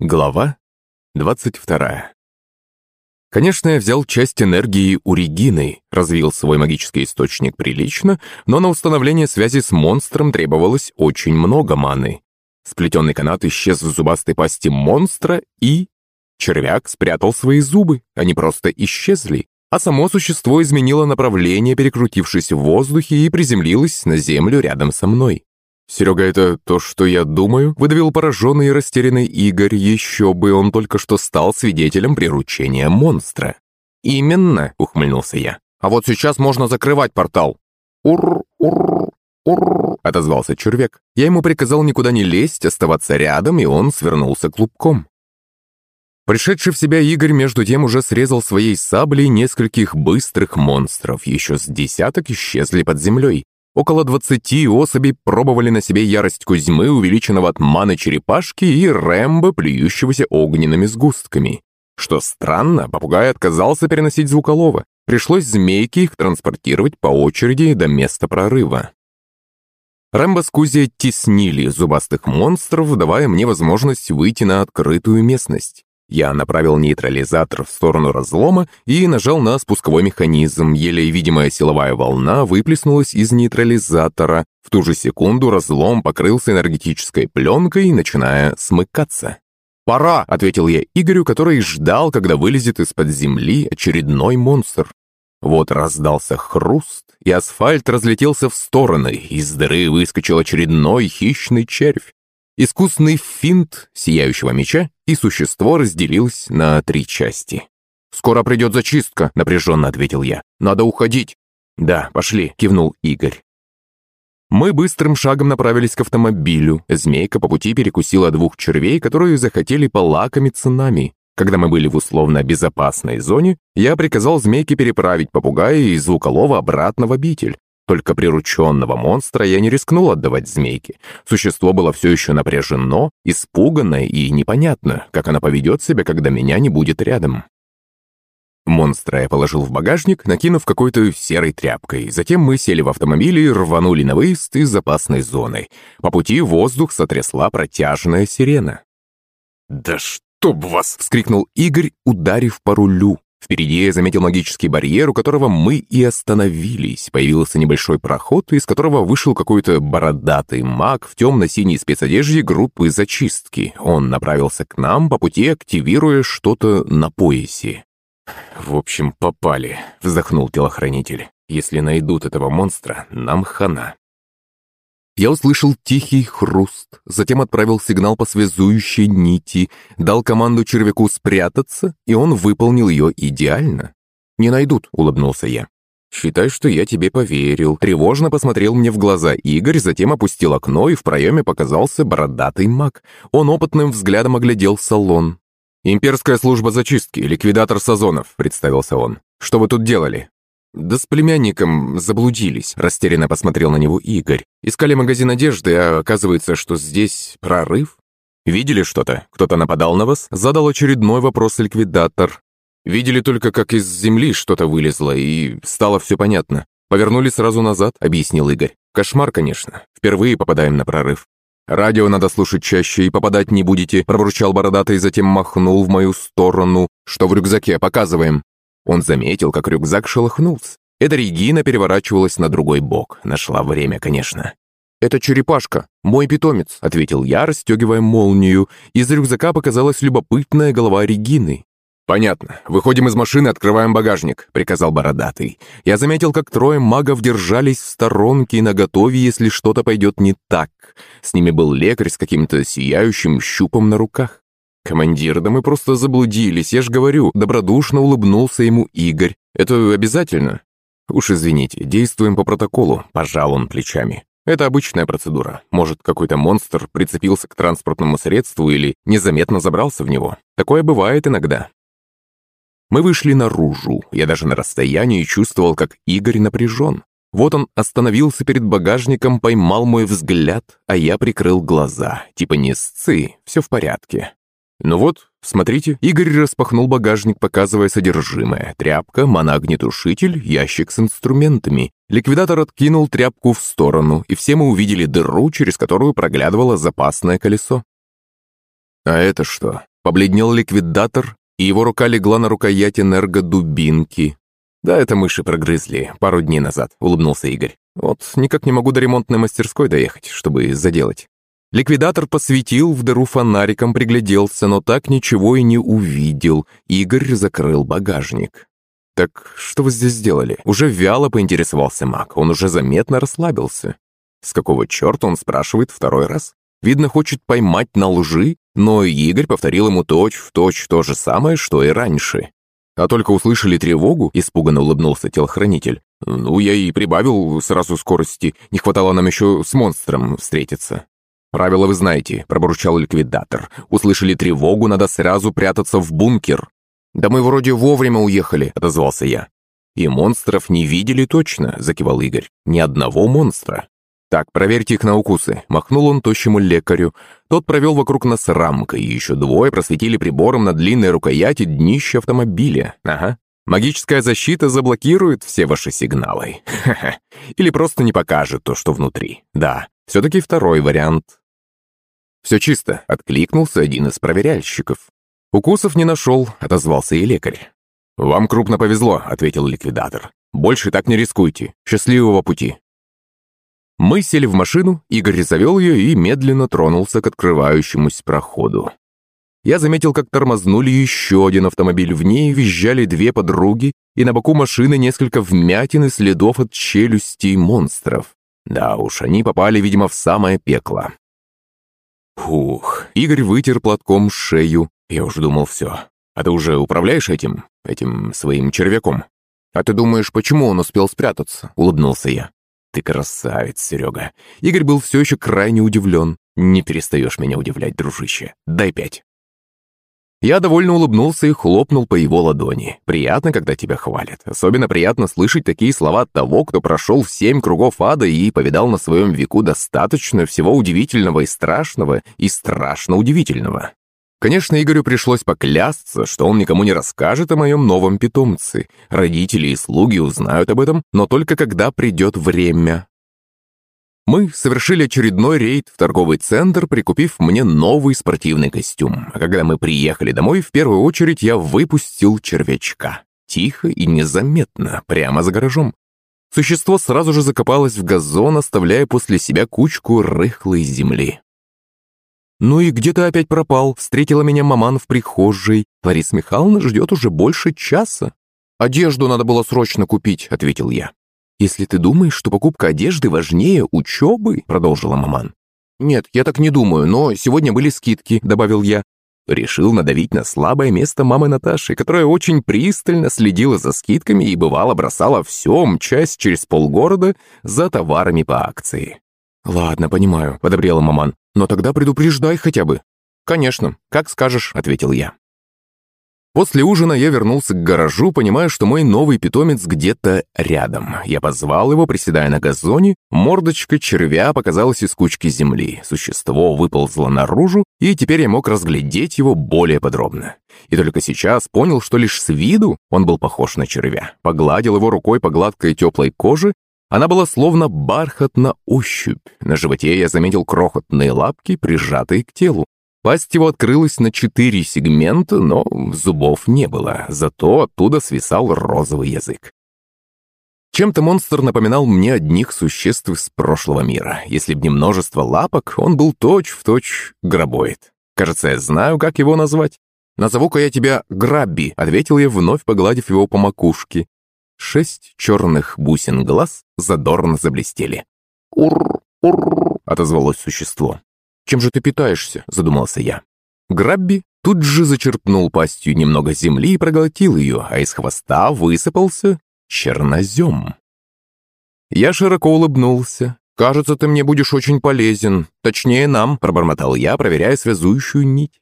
Глава 22 Конечно, я взял часть энергии у Регины, развил свой магический источник прилично, но на установление связи с монстром требовалось очень много маны. Сплетенный канат исчез в зубастой пасти монстра и... Червяк спрятал свои зубы, они просто исчезли, а само существо изменило направление, перекрутившись в воздухе и приземлилось на землю рядом со мной. «Серега, это то, что я думаю?» — выдавил пораженный и растерянный Игорь. Еще бы, он только что стал свидетелем приручения монстра. «Именно», — ухмыльнулся я. «А вот сейчас можно закрывать портал». «Ур, ур, ур», — отозвался червяк. Я ему приказал никуда не лезть, оставаться рядом, и он свернулся клубком. Пришедший в себя Игорь между тем уже срезал своей саблей нескольких быстрых монстров, еще с десяток исчезли под землей. Около двадцати особей пробовали на себе ярость Кузьмы, увеличенного от маны черепашки, и Рэмбо, плюющегося огненными сгустками. Что странно, попугай отказался переносить звуколова. Пришлось змейке их транспортировать по очереди до места прорыва. Рэмбо с Кузей теснили зубастых монстров, давая мне возможность выйти на открытую местность. Я направил нейтрализатор в сторону разлома и нажал на спусковой механизм. Еле видимая силовая волна выплеснулась из нейтрализатора. В ту же секунду разлом покрылся энергетической пленкой, начиная смыкаться. «Пора!» — ответил я Игорю, который ждал, когда вылезет из-под земли очередной монстр. Вот раздался хруст, и асфальт разлетелся в стороны. Из дыры выскочил очередной хищный червь. Искусный финт сияющего меча, и существо разделилось на три части. «Скоро придет зачистка», — напряженно ответил я. «Надо уходить». «Да, пошли», — кивнул Игорь. Мы быстрым шагом направились к автомобилю. Змейка по пути перекусила двух червей, которые захотели полакомиться нами. Когда мы были в условно безопасной зоне, я приказал змейке переправить попугая и звуколова обратно в обитель. Только прирученного монстра я не рискнул отдавать змейке. Существо было все еще напряжено, испуганное и непонятно, как она поведет себя, когда меня не будет рядом. Монстра я положил в багажник, накинув какой-то серой тряпкой. Затем мы сели в автомобиль и рванули на выезд из запасной зоны. По пути воздух сотрясла протяжная сирена. «Да чтоб вас!» — вскрикнул Игорь, ударив по рулю. Впереди я заметил магический барьер, у которого мы и остановились. Появился небольшой проход, из которого вышел какой-то бородатый маг в темно-синей спецодежде группы зачистки. Он направился к нам, по пути активируя что-то на поясе. «В общем, попали», — вздохнул телохранитель. «Если найдут этого монстра, нам хана». Я услышал тихий хруст, затем отправил сигнал по связующей нити, дал команду червяку спрятаться, и он выполнил ее идеально. «Не найдут», — улыбнулся я. «Считай, что я тебе поверил». Тревожно посмотрел мне в глаза Игорь, затем опустил окно, и в проеме показался бородатый маг. Он опытным взглядом оглядел салон. «Имперская служба зачистки, ликвидатор Сазонов», — представился он. «Что вы тут делали?» «Да с племянником заблудились», — растерянно посмотрел на него Игорь. «Искали магазин одежды, а оказывается, что здесь прорыв». «Видели что-то? Кто-то нападал на вас?» — задал очередной вопрос ликвидатор. «Видели только, как из земли что-то вылезло, и стало все понятно. Повернули сразу назад», — объяснил Игорь. «Кошмар, конечно. Впервые попадаем на прорыв». «Радио надо слушать чаще и попадать не будете», — пробурчал бородатый, затем махнул в мою сторону. «Что в рюкзаке? Показываем». Он заметил, как рюкзак шелохнулся. Эта Регина переворачивалась на другой бок. Нашла время, конечно. «Это черепашка, мой питомец», — ответил я, расстегивая молнию. Из рюкзака показалась любопытная голова Регины. «Понятно. Выходим из машины, открываем багажник», — приказал бородатый. Я заметил, как трое магов держались в сторонке и наготове, если что-то пойдет не так. С ними был лекарь с каким-то сияющим щупом на руках. «Командир, да мы просто заблудились, я ж говорю», — добродушно улыбнулся ему Игорь. «Это обязательно?» «Уж извините, действуем по протоколу», — пожал он плечами. «Это обычная процедура. Может, какой-то монстр прицепился к транспортному средству или незаметно забрался в него. Такое бывает иногда». Мы вышли наружу. Я даже на расстоянии чувствовал, как Игорь напряжен. Вот он остановился перед багажником, поймал мой взгляд, а я прикрыл глаза. Типа не сцы, все в порядке. Ну вот, смотрите, Игорь распахнул багажник, показывая содержимое. Тряпка, моногнетушитель, ящик с инструментами. Ликвидатор откинул тряпку в сторону, и все мы увидели дыру, через которую проглядывало запасное колесо. А это что? Побледнел ликвидатор, и его рука легла на рукоять энергодубинки. «Да, это мыши прогрызли пару дней назад», — улыбнулся Игорь. «Вот никак не могу до ремонтной мастерской доехать, чтобы заделать». Ликвидатор посветил в дыру фонариком, пригляделся, но так ничего и не увидел. Игорь закрыл багажник. «Так что вы здесь сделали?» Уже вяло поинтересовался маг. Он уже заметно расслабился. С какого черта он спрашивает второй раз? Видно, хочет поймать на лжи, но Игорь повторил ему точь-в-точь точь то же самое, что и раньше. А только услышали тревогу, испуганно улыбнулся телохранитель. Ну, я и прибавил сразу скорости, не хватало нам еще с монстром встретиться. «Правила вы знаете», — пробурчал ликвидатор. «Услышали тревогу, надо сразу прятаться в бункер». «Да мы вроде вовремя уехали», — отозвался я. «И монстров не видели точно», — закивал Игорь. «Ни одного монстра». «Так, проверьте их на укусы», — махнул он тощему лекарю. Тот провел вокруг нас рамкой, и еще двое просветили прибором на длинной рукояти днище автомобиля. Ага. Магическая защита заблокирует все ваши сигналы. Ха-ха. Или просто не покажет то, что внутри. Да, все-таки второй вариант. «Все чисто», — откликнулся один из проверяльщиков. «Укусов не нашел», — отозвался и лекарь. «Вам крупно повезло», — ответил ликвидатор. «Больше так не рискуйте. Счастливого пути». Мы сели в машину, Игорь завел ее и медленно тронулся к открывающемуся проходу. Я заметил, как тормознули еще один автомобиль. В ней визжали две подруги, и на боку машины несколько вмятин и следов от челюстей монстров. Да уж, они попали, видимо, в самое пекло. Фух, Игорь вытер платком шею. Я уже думал, все. А ты уже управляешь этим, этим своим червяком? А ты думаешь, почему он успел спрятаться? Улыбнулся я. «Ты красавец, Серега!» Игорь был все еще крайне удивлен. «Не перестаешь меня удивлять, дружище. Дай пять». Я довольно улыбнулся и хлопнул по его ладони. Приятно, когда тебя хвалят. Особенно приятно слышать такие слова от того, кто прошел семь кругов ада и повидал на своем веку достаточно всего удивительного и страшного, и страшно удивительного. Конечно, Игорю пришлось поклясться, что он никому не расскажет о моем новом питомце. Родители и слуги узнают об этом, но только когда придет время. Мы совершили очередной рейд в торговый центр, прикупив мне новый спортивный костюм. А когда мы приехали домой, в первую очередь я выпустил червячка. Тихо и незаметно, прямо за гаражом. Существо сразу же закопалось в газон, оставляя после себя кучку рыхлой земли. «Ну и где ты опять пропал?» Встретила меня маман в прихожей. «Лариса Михайловна ждет уже больше часа». «Одежду надо было срочно купить», — ответил я. «Если ты думаешь, что покупка одежды важнее учебы», — продолжила маман. «Нет, я так не думаю, но сегодня были скидки», — добавил я. Решил надавить на слабое место мамы Наташи, которая очень пристально следила за скидками и бывало бросала все, мчась через полгорода за товарами по акции. «Ладно, понимаю», — подобрела маман. «Но тогда предупреждай хотя бы». «Конечно, как скажешь», — ответил я. После ужина я вернулся к гаражу, понимая, что мой новый питомец где-то рядом. Я позвал его, приседая на газоне. Мордочка червя показалась из кучки земли. Существо выползло наружу, и теперь я мог разглядеть его более подробно. И только сейчас понял, что лишь с виду он был похож на червя. Погладил его рукой по гладкой теплой коже она была словно бархат на ощупь. На животе я заметил крохотные лапки, прижатые к телу. Пасть его открылась на четыре сегмента, но зубов не было, зато оттуда свисал розовый язык. Чем-то монстр напоминал мне одних существ из прошлого мира. Если б не множество лапок, он был точь-в-точь точь гробоид. Кажется, я знаю, как его назвать. «Назову-ка я тебя Грабби», — ответил я, вновь погладив его по макушке. Шесть черных бусин глаз задорно заблестели. «Ур! Ур!» — отозвалось существо. «Чем же ты питаешься?» — задумался я. Грабби тут же зачерпнул пастью немного земли и проглотил ее, а из хвоста высыпался чернозем. Я широко улыбнулся. «Кажется, ты мне будешь очень полезен. Точнее, нам», — пробормотал я, проверяя связующую нить.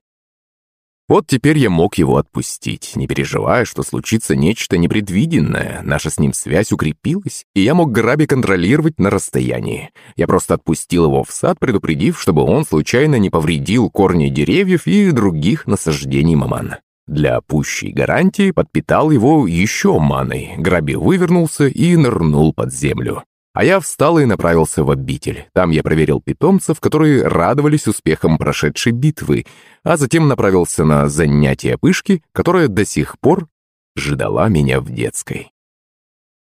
Вот теперь я мог его отпустить, не переживая, что случится нечто непредвиденное. Наша с ним связь укрепилась, и я мог Граби контролировать на расстоянии. Я просто отпустил его в сад, предупредив, чтобы он случайно не повредил корни деревьев и других насаждений мамана. Для пущей гарантии подпитал его еще маной. Граби вывернулся и нырнул под землю. А я встал и направился в обитель. Там я проверил питомцев, которые радовались успехам прошедшей битвы, а затем направился на занятие пышки, которая до сих пор ждала меня в детской.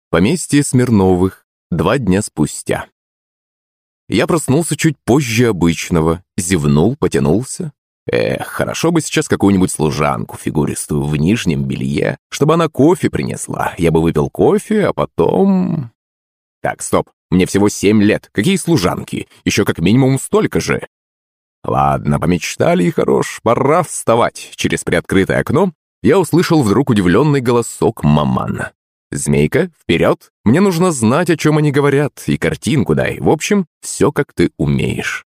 Поместье Смирновых. Два дня спустя. Я проснулся чуть позже обычного, зевнул, потянулся. Эх, хорошо бы сейчас какую-нибудь служанку фигуристую в нижнем белье, чтобы она кофе принесла. Я бы выпил кофе, а потом... Так, стоп, мне всего семь лет. Какие служанки? Еще как минимум столько же. Ладно, помечтали и хорош, пора вставать. Через приоткрытое окно я услышал вдруг удивленный голосок мамана. «Змейка, вперед! Мне нужно знать, о чем они говорят, и картинку дай. В общем, все, как ты умеешь».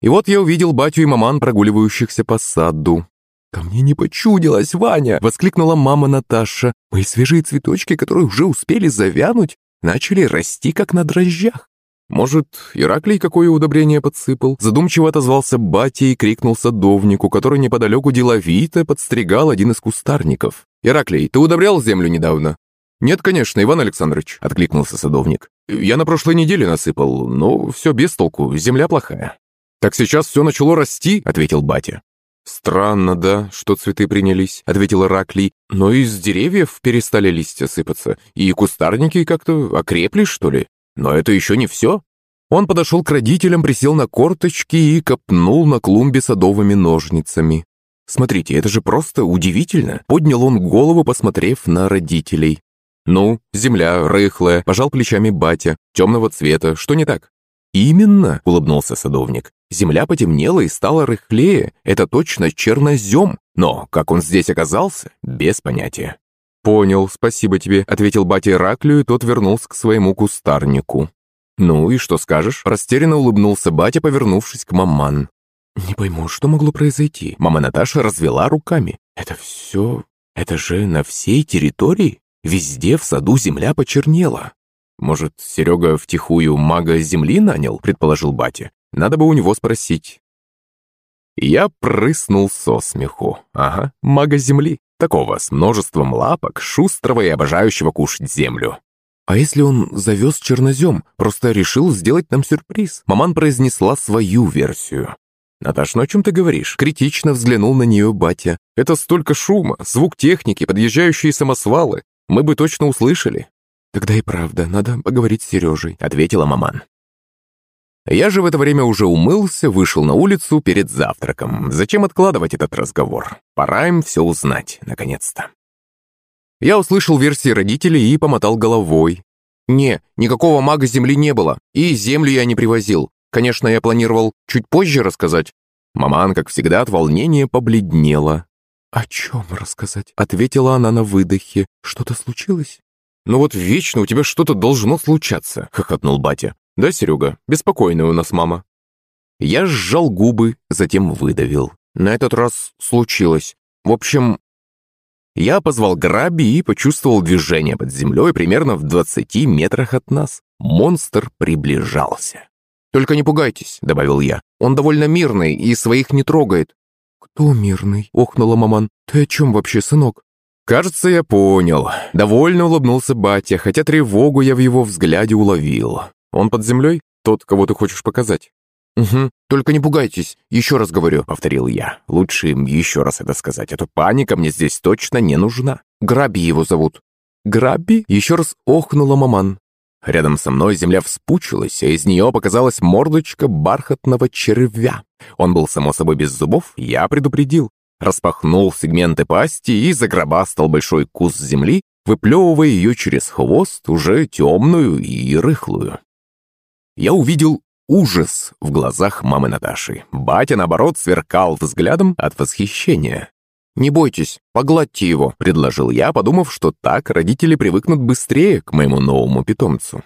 И вот я увидел батю и маман, прогуливающихся по саду. «Ко мне не почудилось, Ваня!» — воскликнула мама Наташа. «Мои свежие цветочки, которые уже успели завянуть, начали расти, как на дрожжах. Может, Ираклий какое удобрение подсыпал? Задумчиво отозвался батя и крикнул садовнику, который неподалеку деловито подстригал один из кустарников. «Ираклий, ты удобрял землю недавно?» «Нет, конечно, Иван Александрович», — откликнулся садовник. «Я на прошлой неделе насыпал, но все без толку, земля плохая». «Так сейчас все начало расти», — ответил батя. «Странно, да, что цветы принялись», — ответил Ираклий. «Но из деревьев перестали листья сыпаться, и кустарники как-то окрепли, что ли?» Но это еще не все. Он подошел к родителям, присел на корточки и копнул на клумбе садовыми ножницами. «Смотрите, это же просто удивительно!» Поднял он голову, посмотрев на родителей. «Ну, земля рыхлая», – пожал плечами батя, темного цвета, что не так?» «Именно», – улыбнулся садовник. «Земля потемнела и стала рыхлее. Это точно чернозем. Но как он здесь оказался, без понятия». «Понял, спасибо тебе», — ответил батя Ираклию, и тот вернулся к своему кустарнику. «Ну и что скажешь?» — растерянно улыбнулся батя, повернувшись к маман. «Не пойму, что могло произойти?» Мама Наташа развела руками. «Это все... Это же на всей территории? Везде в саду земля почернела». «Может, Серега втихую мага земли нанял?» — предположил батя. «Надо бы у него спросить». Я прыснул со смеху. Ага, мага земли. Такого с множеством лапок, шустрого и обожающего кушать землю. «А если он завез чернозем, просто решил сделать нам сюрприз?» Маман произнесла свою версию. «Наташ, ну о чем ты говоришь?» Критично взглянул на нее батя. «Это столько шума, звук техники, подъезжающие самосвалы. Мы бы точно услышали». «Тогда и правда, надо поговорить с Сережей», — ответила маман. Я же в это время уже умылся, вышел на улицу перед завтраком. Зачем откладывать этот разговор? Пора им все узнать, наконец-то. Я услышал версии родителей и помотал головой. «Не, никакого мага Земли не было, и Землю я не привозил. Конечно, я планировал чуть позже рассказать». Маман, как всегда, от волнения побледнела. «О чем рассказать?» — ответила она на выдохе. «Что-то случилось?» «Ну вот вечно у тебя что-то должно случаться», — хохотнул батя. «Да, Серега, беспокойная у нас мама». Я сжал губы, затем выдавил. На этот раз случилось. В общем, я позвал Граби и почувствовал движение под землей примерно в 20 метрах от нас. Монстр приближался. «Только не пугайтесь», — добавил я. «Он довольно мирный и своих не трогает». «Кто мирный?» — охнула маман. «Ты о чем вообще, сынок?» «Кажется, я понял». Довольно улыбнулся батя, хотя тревогу я в его взгляде уловил. Он под землей? Тот, кого ты хочешь показать?» «Угу, только не пугайтесь, еще раз говорю», — повторил я. «Лучше им еще раз это сказать, а то паника мне здесь точно не нужна. Граби его зовут». «Граби?» — еще раз охнула маман. Рядом со мной земля вспучилась, а из нее показалась мордочка бархатного червя. Он был, само собой, без зубов, я предупредил. Распахнул сегменты пасти и загробастал большой кус земли, выплевывая ее через хвост, уже темную и рыхлую. Я увидел ужас в глазах мамы Наташи. Батя, наоборот, сверкал взглядом от восхищения. «Не бойтесь, погладьте его», — предложил я, подумав, что так родители привыкнут быстрее к моему новому питомцу.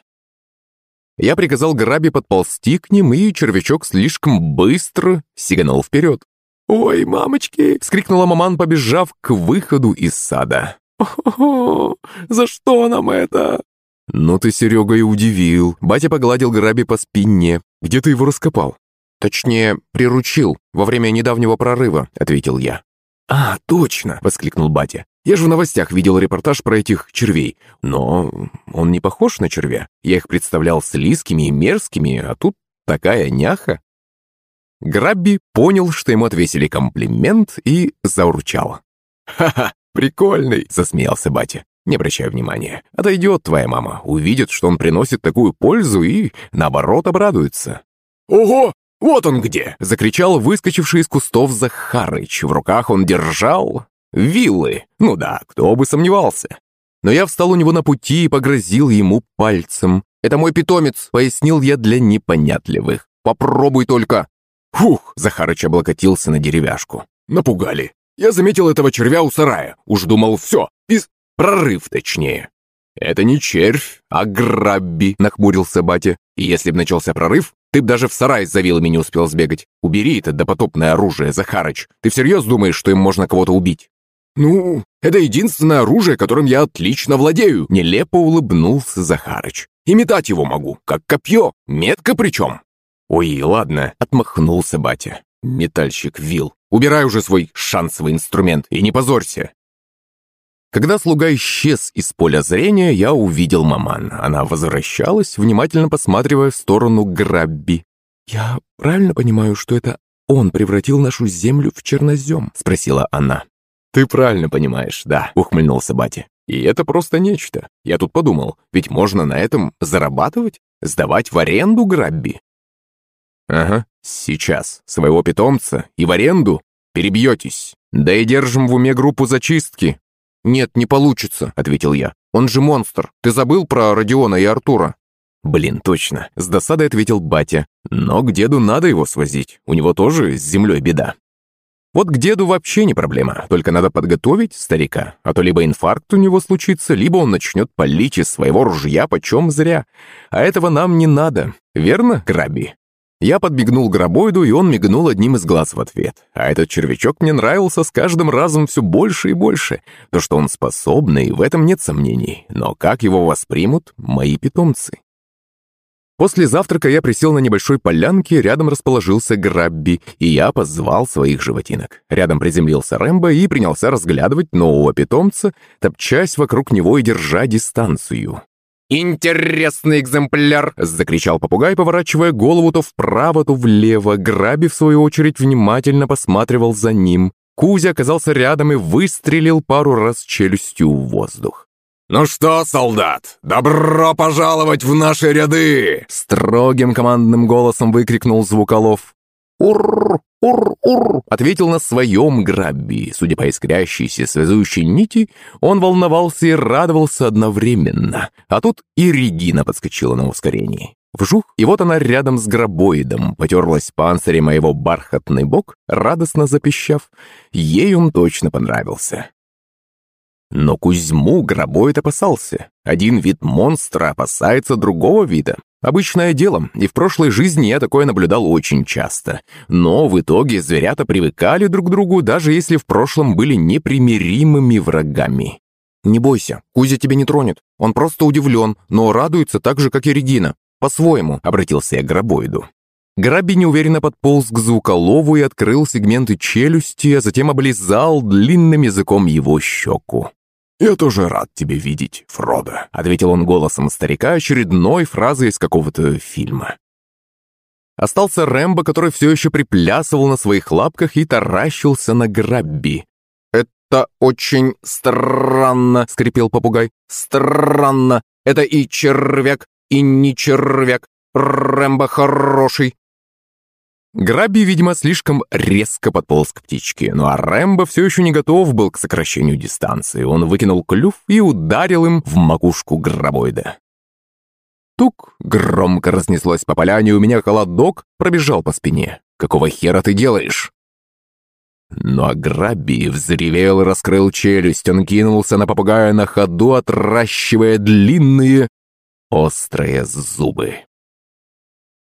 Я приказал Граби подползти к ним, и червячок слишком быстро сиганул вперед. «Ой, мамочки!» — вскрикнула маман, побежав к выходу из сада. «О, за что нам это?» «Ну ты, Серега, и удивил». Батя погладил Граби по спине. «Где ты его раскопал?» «Точнее, приручил во время недавнего прорыва», — ответил я. «А, точно!» — воскликнул батя. Я же в новостях видел репортаж про этих червей. Но он не похож на червя. Я их представлял слизкими и мерзкими, а тут такая няха». Грабби понял, что ему отвесили комплимент и заурчал. «Ха-ха, прикольный!» – засмеялся батя. «Не обращай внимания. Отойдет твоя мама, увидит, что он приносит такую пользу и, наоборот, обрадуется». «Ого! Вот он где!» – закричал выскочивший из кустов Захарыч. В руках он держал... виллы. Ну да, кто бы сомневался. Но я встал у него на пути и погрозил ему пальцем. «Это мой питомец», — пояснил я для непонятливых. «Попробуй только». Фух, Захарыч облокотился на деревяшку. Напугали. Я заметил этого червя у сарая. Уж думал, все, из... прорыв точнее. «Это не червь, а грабби», — нахмурился батя. «И если б начался прорыв, ты б даже в сарай с завилами не успел сбегать. Убери это допотопное оружие, Захарыч. Ты всерьез думаешь, что им можно кого-то убить?» «Ну, это единственное оружие, которым я отлично владею», — нелепо улыбнулся Захарыч. «И метать его могу, как копье, метко причем». «Ой, ладно», — отмахнулся батя. «Метальщик Вил, убирай уже свой шансовый инструмент и не позорься». Когда слуга исчез из поля зрения, я увидел маман. Она возвращалась, внимательно посматривая в сторону Грабби. «Я правильно понимаю, что это он превратил нашу землю в чернозем?» — спросила она. «Ты правильно понимаешь, да», — ухмыльнулся батя. «И это просто нечто. Я тут подумал, ведь можно на этом зарабатывать? Сдавать в аренду Грабби?» «Ага, сейчас. Своего питомца и в аренду перебьетесь. Да и держим в уме группу зачистки». «Нет, не получится», — ответил я. «Он же монстр. Ты забыл про Родиона и Артура?» «Блин, точно», — с досадой ответил батя. «Но к деду надо его свозить. У него тоже с землей беда». Вот к деду вообще не проблема, только надо подготовить старика, а то либо инфаркт у него случится, либо он начнет палить из своего ружья почем зря. А этого нам не надо, верно, Граби? Я подбегнул гробоиду, и он мигнул одним из глаз в ответ. А этот червячок мне нравился с каждым разом все больше и больше. То, что он способный, в этом нет сомнений. Но как его воспримут мои питомцы? После завтрака я присел на небольшой полянке, рядом расположился Грабби, и я позвал своих животинок. Рядом приземлился Рэмбо и принялся разглядывать нового питомца, топчась вокруг него и держа дистанцию. «Интересный экземпляр!» — закричал попугай, поворачивая голову то вправо, то влево. Граби, в свою очередь, внимательно посматривал за ним. Кузя оказался рядом и выстрелил пару раз челюстью в воздух. «Ну что, солдат, добро пожаловать в наши ряды!» Строгим командным голосом выкрикнул Звуколов. «Ур! Ур-ур!» ответил на своем грабби. Судя по искрящейся связующей нити, он волновался и радовался одновременно. А тут и Регина подскочила на ускорении. Вжух, и вот она рядом с гробоидом, потерлась панцирем моего бархатный бок, радостно запищав. Ей он точно понравился. Но Кузьму гробоид опасался. Один вид монстра опасается другого вида. Обычное дело, и в прошлой жизни я такое наблюдал очень часто. Но в итоге зверята привыкали друг к другу, даже если в прошлом были непримиримыми врагами. «Не бойся, Кузя тебя не тронет. Он просто удивлен, но радуется так же, как и Регина. По-своему», — обратился я к гробоиду. Граби неуверенно подполз к звуколову и открыл сегменты челюсти, а затем облизал длинным языком его щеку. «Я тоже рад тебя видеть, Фродо», — ответил он голосом старика очередной фразой из какого-то фильма. Остался Рэмбо, который все еще приплясывал на своих лапках и таращился на Грабби. «Это очень странно», — скрипел попугай. «Странно. Это и червяк, и не червяк. Рэмбо хороший. Граби, видимо, слишком резко подполз к птичке, ну а Рэмбо все еще не готов был к сокращению дистанции. Он выкинул клюв и ударил им в макушку гробоида. Тук громко разнеслось по поляне, у меня холодок пробежал по спине. «Какого хера ты делаешь?» Ну а Граби взревел и раскрыл челюсть. Он кинулся на попугая на ходу, отращивая длинные острые зубы.